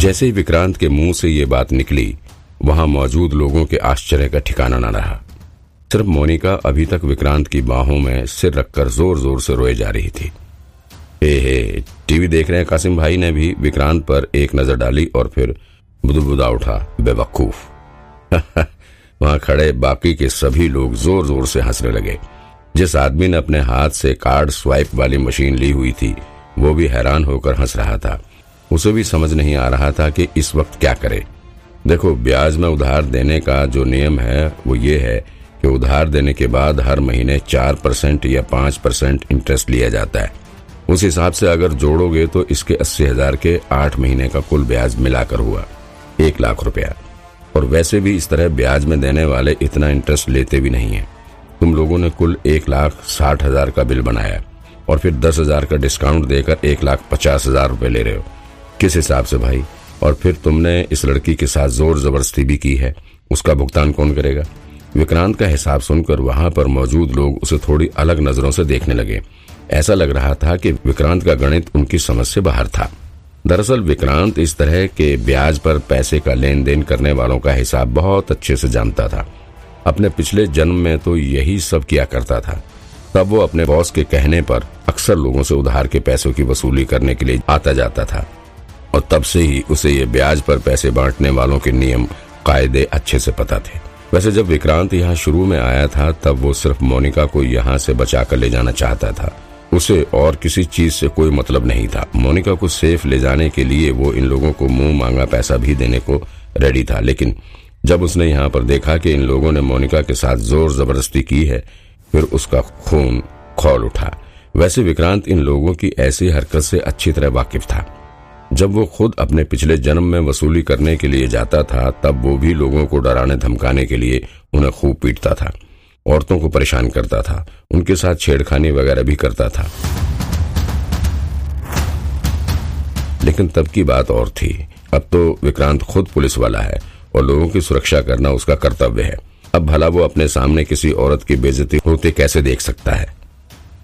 जैसे ही विक्रांत के मुँह से ये बात निकली, वहाँ मौजूद लोगों के आश्चर्य का ठिकाना न रहा। सिर्फ़ मोनिका अभी तक विक्रांत की बाहों में सिर रखकर ज़ोर ज़ोर से रोए जा रही थी। हे हे, टीवी देख रहे कासिम भाई ने भी विक्रांत पर एक नज़र डाली और फिर बुदबुदा उठा, बेवकूफ़। वहाँ खड़े बाकी के सभी लोग ज़ोर ज़ोर से हंसने लगे। जिस आदमी ने अपने हाथ से कार्ड स्वाइप वाली मशीन ली हुई थी, वो भी हैरान होकर हंस रहा था। उसे भी समझ नहीं आ रहा था कि इस वक्त क्या करे। देखो, ब्याज में उधार देने का जो नियम है, वो ये है कि उधार देने के बाद हर महीने चार परसेंट या पाँच परसेंट इंटरेस्ट लिया जाता है। उस हिसाब से अगर जोड़ोगे तो इसके अस्सी हज़ार के आठ महीने का कुल ब्याज मिलाकर हुआ, एक लाख रुपया। और वैसे भी इस तरह ब्याज में देने वाले इतना इंटरेस्ट लेते भी नहीं है। तुम लोगों ने कुल एक लाख साठ हज़ार का बिल बनाया और फिर दस हज़ार का डिस्काउंट देकर एक लाख पचास हज़ार रूपए ले रहे हो। किस हिसाब से भाई? और फिर तुमने इस लड़की के साथ ज़ोर ज़बरदस्ती भी की है। उसका भुगतान कौन करेगा? विक्रांत का हिसाब सुनकर वहाँ पर मौजूद लोग उसे थोड़ी अलग नज़रों से देखने लगे। ऐसा लग रहा था कि विक्रांत का गणित उनकी समझ से बाहर था। दरअसल विक्रांत इस तरह के ब्याज पर पैसे का लेन देन करने वालों का हिसाब बहुत अच्छे से जानता था। अपने पिछले जन्म में तो यही सब किया करता था। तब वो अपने बॉस के कहने पर अक्सर लोगों से उधार के पैसों की वसूली करने के लिए आता जाता था। और तब से ही उसे ये ब्याज पर पैसे बांटने वालों के नियम कायदे अच्छे से पता थे। वैसे जब विक्रांत यहाँ शुरू में आया था, तब वो सिर्फ़ मोनिका को यहाँ से बचा कर ले जाना चाहता था। उसे और किसी चीज़ से कोई मतलब नहीं था। मोनिका को सेफ़ ले जाने के लिए वो इन लोगों को मुँह मांगा पैसा भी देने को रेडी था। लेकिन जब उसने यहाँ पर देखा कि इन लोगों ने मोनिका के साथ ज़ोर ज़बरदस्ती की है, फिर उसका खून खोल उठा। वैसे विक्रांत इन लोगों की ऐसी हरकत से अच्छी तरह वाकिफ था। जब वो खुद अपने पिछले जन्म में वसूली करने के लिए जाता था, तब वो भी लोगों को डराने धमकाने के लिए उन्हें खूब पीटता था, औरतों को परेशान करता था, उनके साथ छेड़खानी वगैरह भी करता था। लेकिन तब की बात और थी। अब तो विक्रांत खुद पुलिस वाला है और लोगों की सुरक्षा करना उसका कर्तव्य है। अब भला वो अपने सामने किसी औरत की बेजती होते कैसे देख सकता है?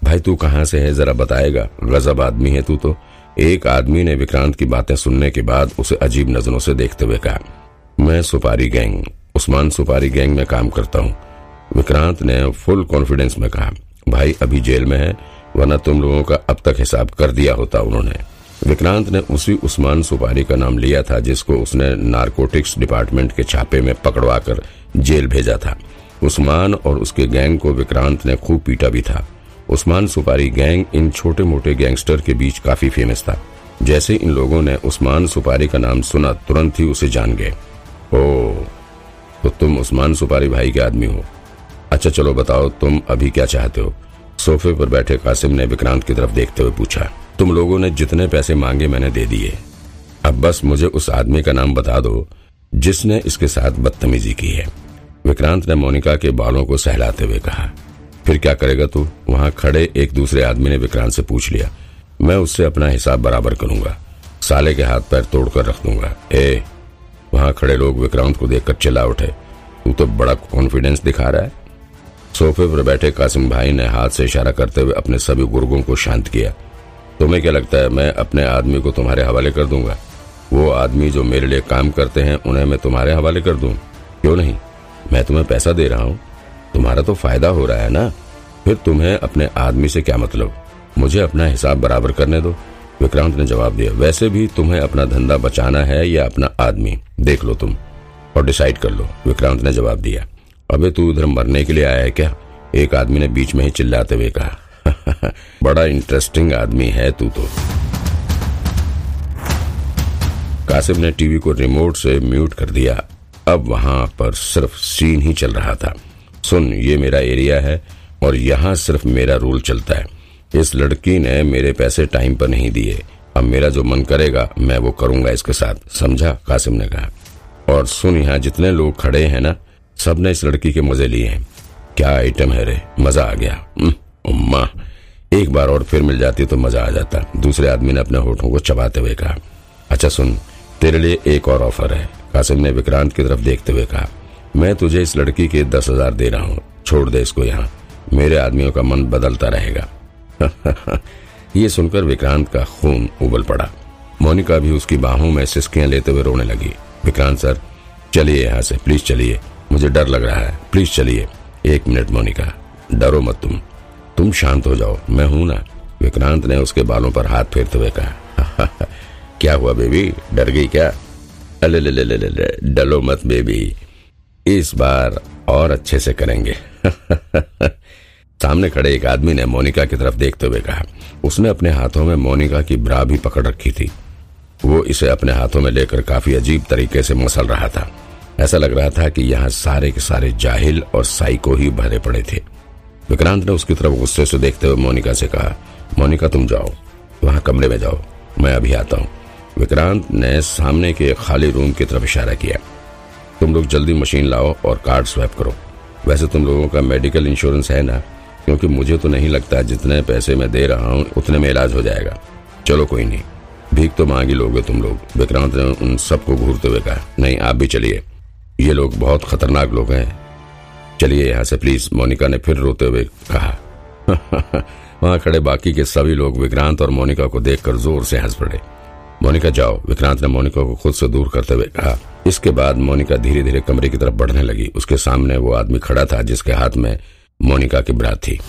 भाई तू कहाँ से है? जरा बताएगा। गजब आदमी है तू तो। एक आदमी ने विक्रांत की बातें सुनने के बाद उसे अजीब नज़रों से देखते हुए कहा, मैं सुपारी गैंग, उस्मान सुपारी गैंग में काम करता हूँ। विक्रांत ने फुल कॉन्फिडेंस में कहा, भाई, अभी जेल में है, वरना तुम लोगों का अब तक हिसाब कर दिया होता उन्होंने। विक्रांत ने उसी उस्मान सुपारी का नाम लिया था, जिसको उसने नारकोटिक्स डिपार्टमेंट के छापे में पकड़वा कर जेल भेजा था। उस्मान और उसके गैंग को विक्रांत ने खूब पीटा भी था। उस्मान सुपारी गैंग इन छोटे मोटे गैंगस्टर के बीच काफ़ी फ़ेमस था। जैसे इन लोगों ने उस्मान सुपारी का नाम सुना, तुरंत ही उसे जान गए। ओ तो तुम उस्मान सुपारी भाई के आदमी हो। अच्छा चलो बताओ, तुम अभी क्या चाहते हो? सोफे पर बैठे कासिम ने विक्रांत की तरफ़ देखते हुए पूछा, तुम लोगों ने जितने पैसे मांगे मैंने दे दिए। अब बस मुझे उस आदमी का नाम बता दो, जिसने इसके साथ बदतमीजी की है। विक्रांत ने मोनिका के बालों को सहलाते हुए कहा फिर क्या करेगा तू? वहाँ खड़े एक दूसरे आदमी ने विक्रांत से पूछ लिया। मैं उससे अपना हिसाब बराबर करूँगा। साले के हाथ पैर तोड़कर रख दूँगा। ए, वहाँ खड़े लोग विक्रांत को देखकर चिल्ला उठे। तू तो बड़ा कॉन्फिडेंस दिखा रहा है। सोफे पर बैठे कासिम भाई ने हाथ से इशारा करते हुए अपने सभी गुर्गों को शांत किया। तुम्हें क्या लगता है मैं अपने आदमी को तुम्हारे हवाले कर दूँगा? वो आदमी जो मेरे लिए काम करते हैं, उन्हें मैं तुम्हारे हवाले कर दूँ? क्यों नहीं? मैं तुम्हें पैसा दे रहा हूँ। तुम्हारा तो फ़ायदा हो रहा है ना? फिर तुम्हें अपने आदमी से क्या मतलब? मुझे अपना हिसाब बराबर करने दो। विक्रांत ने जवाब दिया, वैसे भी तुम्हें अपना धंधा बचाना है या अपना आदमी? देख लो तुम और डिसाइड कर लो, विक्रांत ने जवाब दिया। अबे तू उधर मरने के लिए आया है क्या? एक आदमी ने बीच में ही चिल्लाते हुए कहा, बड़ा इंटरेस्टिंग आदमी है तू तो। कासिम ने टीवी को रिमोट से म्यूट कर दिया। अब वहाँ पर सिर्फ़ सीन ही चल रहा था। सुन, ये मेरा एरिया है और यहाँ सिर्फ़ मेरा रूल चलता है। इस लड़की ने मेरे पैसे टाइम पर नहीं दिए। अब मेरा जो मन करेगा, मैं वो करूँगा इसके साथ, समझा? कासिम ने कहा। और सुन यहाँ, जितने लोग खड़े हैं ना, सबने इस लड़की के मज़े लिए हैं। क्या आइटम है रे? मज़ा आ गया। उम्मा एक बार और फिर मिल जाती तो मज़ा आ जाता। दूसरे आदमी ने अपने होठों को चबाते हुए कहा। अच्छा सुन, तेरे लिए एक और ऑफ़र है। कासिम ने विक्रांत की तरफ़ देखते हुए कहा। मैं तुझे इस लड़की के दस हज़ार दे रहा हूँ। छोड़ दे इसको यहाँ। मेरे आदमियों का मन बदलता रहेगा। ये सुनकर विक्रांत का खून उबल पड़ा। मोनिका भी उसकी बाहों में सिस्कियाँ लेते हुए रोने लगी। विक्रांत सर चलिए यहाँ से प्लीज़ चलिए। मुझे डर लग रहा है। प्लीज़ चलिए। एक मिनट मोनिका। डरो मत तुम। तुम शांत हो जाओ। मैं हूँ ना। विक्रांत ने उसके बालों पर हाथ फेरते हुए कहा। क्या हुआ बेबी? डर गई क्या? अले ले ले ले ले, डलो मत बेबी। इस बार और अच्छे से करेंगे। सामने खड़े एक आदमी ने मोनिका की तरफ़ देखते हुए कहा। उसने अपने हाथों में मोनिका की ब्रा भी पकड़ रखी थी। वो इसे अपने हाथों में लेकर काफ़ी अजीब तरीके से मसल रहा था। ऐसा लग रहा था कि यहाँ सारे के सारे जाहिल और साइको ही भरे पड़े थे। विक्रांत ने उसकी तरफ़ गुस्से से देखते हुए मोनिका से कहा, मोनिका, तुम जाओ। वहाँ कमरे में जाओ। मैं अभी आता हूँ। विक्रांत ने सामने के खाली रूम की तरफ़ इशारा किया। तुम लोग जल्दी मशीन लाओ और कार्ड स्वैप करो। वैसे तुम लोगों का मेडिकल इंश्योरेंस है ना? क्योंकि मुझे तो नहीं लगता जितने पैसे मैं दे रहा हूँ, उतने में इलाज हो जाएगा। चलो कोई नहीं। भीख तो मांगी लोगे तुम लोग। विक्रांत ने उन सबको घूरते हुए कहा, नहीं, आप भी चलिए। ये लोग बहुत खतरनाक लोग हैं। चलिए यहाँ से प्लीज़ मोनिका ने फिर रोते हुए कहा वहाँ खड़े बाकी के सभी लोग विक्रांत और मोनिका को देखकर ज़ोर से हंस पड़े। मोनिका, जाओ। विक्रांत ने मोनिका को खुद से दूर करते हुए कहा। इसके बाद मोनिका धीरे धीरे कमरे की तरफ़ बढ़ने लगी। उसके सामने वो आदमी खड़ा था, जिसके हाथ में मोनिका की ब्रात थी।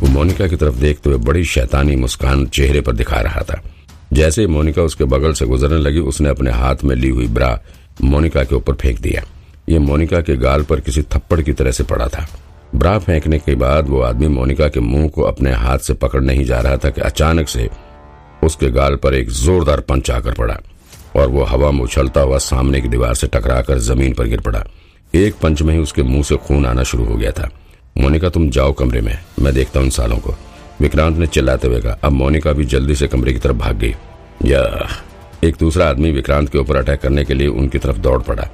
वो मोनिका की तरफ़ देखते हुए बड़ी शैतानी मुस्कान चेहरे पर दिखा रहा था। जैसे ही मोनिका उसके बगल से गुजरने लगी, उसने अपने हाथ में ली हुई ब्रा मोनिका के ऊपर फेंक दिया। ये मोनिका के गाल पर किसी थप्पड़ की तरह से पड़ा था। ब्रा फेंकने के बाद वो आदमी मोनिका के मुँह को अपने हाथ से पकड़ने ही जा रहा था कि अचानक से उसके गाल पर एक जोरदार पंच आकर पड़ा और वो हवा में उछलता हुआ सामने की दीवार से टकराकर ज़मीन पर गिर पड़ा। एक पंच में ही उसके मुँह से खून आना शुरू हो गया था। मोनिका, तुम जाओ कमरे में, मैं देखता हूँ सालों को। विक्रांत ने चिल्लाते हुए कहा, अब मोनिका भी जल्दी से कमरे की तरफ़ भाग गई। या, एक दूसरा आदमी विक्रांत के ऊपर अटैक करने के लिए उनकी तरफ़ दौड़ पड़ा।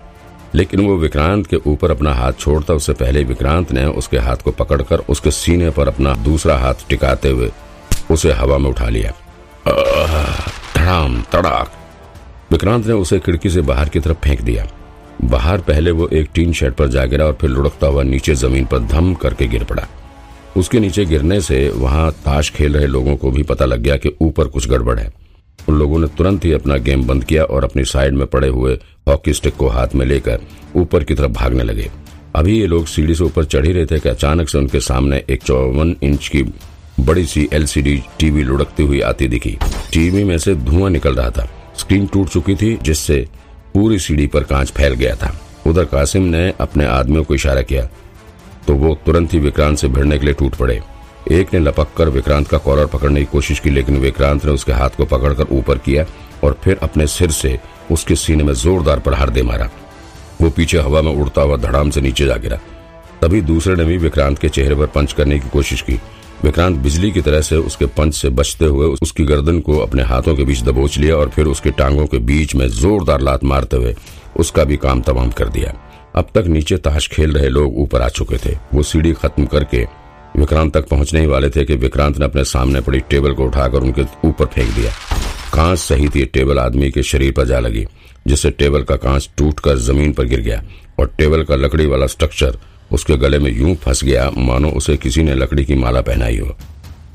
लेकिन वो विक्रांत के ऊपर अपना हाथ छोड़ता, उससे पहले विक्रांत ने उसके हाथ को पकड़कर उसके सीने पर अपना दूसरा हाथ टिकाते हुए उसे हवा में उठा लिया। धड़ाम, तड़ाक। विक्रांत ने उसे खिड़की से बाहर की तरफ़ फेंक दिया। बाहर पहले वो एक टीन शेड पर जा गिरा और फिर लुढ़कता हुआ नीचे ज़मीन पर धम करके गिर पड़ा। उसके नीचे गिरने से वहाँ ताश खेल रहे लोगों को भी पता लग गया कि ऊपर कुछ गड़बड़ है। उन लोगों ने तुरंत ही अपना गेम बंद किया और अपनी साइड में पड़े हुए हॉकी स्टिक को हाथ में लेकर ऊपर की तरफ़ भागने लगे। अभी ये लोग सीढ़ी से ऊपर चढ़ ही रहे थे कि अचानक से उनके सामने एक चौवन इंच की बड़ी सी एलसीडी टीवी लुढ़कती हुई आती दिखी। टीवी में से धुआँ निकल रहा था। स्क्रीन टूट चुकी थी, जिससे पूरी सीढ़ी पर कांच फैल गया था। उधर कासिम ने अपने आदमियों को इशारा किया तो वो तुरंत ही विक्रांत से भिड़ने के लिए टूट पड़े। एक ने लपक कर विक्रांत का कॉलर पकड़ने की कोशिश की, लेकिन विक्रांत ने उसके हाथ को पकड़कर ऊपर किया और फिर अपने सिर से उसके सीने में जोरदार प्रहार दे मारा। वो पीछे हवा में उड़ता हुआ धड़ाम से नीचे जा गिरा। तभी दूसरे ने भी विक्रांत के चेहरे पर पंच करने की कोशिश की। विक्रांत बिजली की तरह से उसके पंच से बचते हुए उसकी गर्दन को अपने हाथों के बीच दबोच लिया और फिर उसके टांगों के बीच में जोरदार लात मारते हुए उसका भी काम तमाम कर दिया। अब तक नीचे ताश खेल रहे लोग ऊपर आ चुके थे। वो सीढ़ी खत्म करके विक्रांत तक पहुँचने ही वाले थे कि विक्रांत ने अपने सामने पड़ी टेबल को उठाकर उनके ऊपर फेंक दिया। कांच सहित ये टेबल आदमी के शरीर पर जा लगी, जिससे टेबल का कांच टूटकर ज़मीन पर गिर गया और टेबल का लकड़ी वाला स्ट्रक्चर उसके गले में यूँ फंस गया, मानो उसे किसी ने लकड़ी की माला पहनाई हो।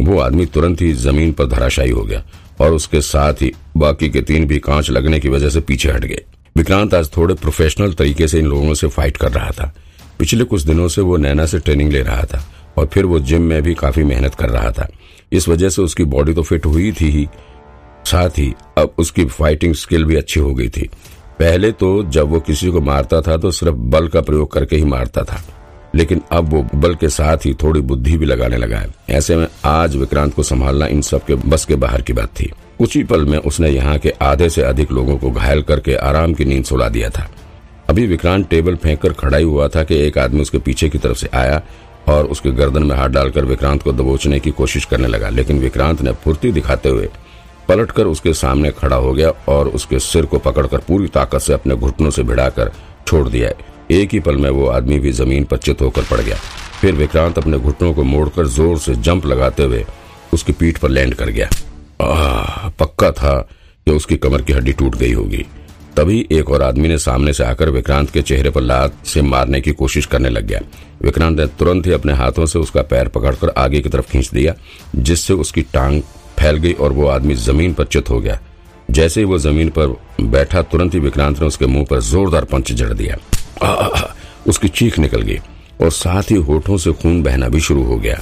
वो आदमी तुरंत ही ज़मीन पर धराशायी हो गया और उसके साथ ही बाकी के तीन भी कांच लगने की वजह से पीछे हट गए। विक्रांत आज थोड़े प्रोफेशनल तरीके से इन लोगों से फाइट कर रहा था। पिछले कुछ दिनों से वो नैना से ट्रेनिंग ले रहा था। और फिर वो जिम में भी काफ़ी मेहनत कर रहा था। इस वजह से उसकी बॉडी तो फिट हुई थी ही। साथ ही अब उसकी फाइटिंग स्किल भी अच्छी हो गई थी। पहले तो जब वो किसी को मारता था तो सिर्फ़ बल का प्रयोग करके ही मारता था। लेकिन अब वो बल के साथ ही थोड़ी बुद्धि भी लगाने लगा है। ऐसे में आज विक्रांत को संभालना इन सब के बस के बाहर की बात थी। ही पल में उसने यहाँ के आधे से अधिक लोगों को घायल करके आराम की नींद सुला दिया था। अभी विक्रांत टेबल फेंक कर खड़ा ही हुआ था कि एक आदमी उसके पीछे की तरफ़ से आया और उसके गर्दन में हाथ डालकर विक्रांत को दबोचने की कोशिश करने लगा लेकिन विक्रांत ने फुर्ती दिखाते हुए पलटकर उसके सामने खड़ा हो गया और उसके सिर को पकड़कर पूरी ताकत से अपने घुटनों से भिड़ाकर छोड़ दिया। एक ही पल में वो आदमी भी ज़मीन पर चित होकर पड़ गया। फिर विक्रांत अपने घुटनों को मोड़कर ज़ोर से जंप लगाते हुए उसकी पीठ पर लैंड कर गया। आ, पक्का था कि उसकी कमर की हड्डी टूट गई होगी। तभी एक और आदमी ने सामने से आकर विक्रांत के चेहरे पर लात से मारने की कोशिश करने लग गया। विक्रांत ने तुरंत ही अपने हाथों से उसका पैर पकड़कर आगे की तरफ़ खींच दिया जिससे उसकी टांग फैल गई और वो आदमी ज़मीन पर चित हो गया। जैसे ही वो ज़मीन पर बैठा तुरंत ही विक्रांत ने उसके मुँह पर जोरदार पंच जड़ दिया। आ, आ, आ, उसकी चीख निकल गई और साथ ही होठों से खून बहना भी शुरू हो गया।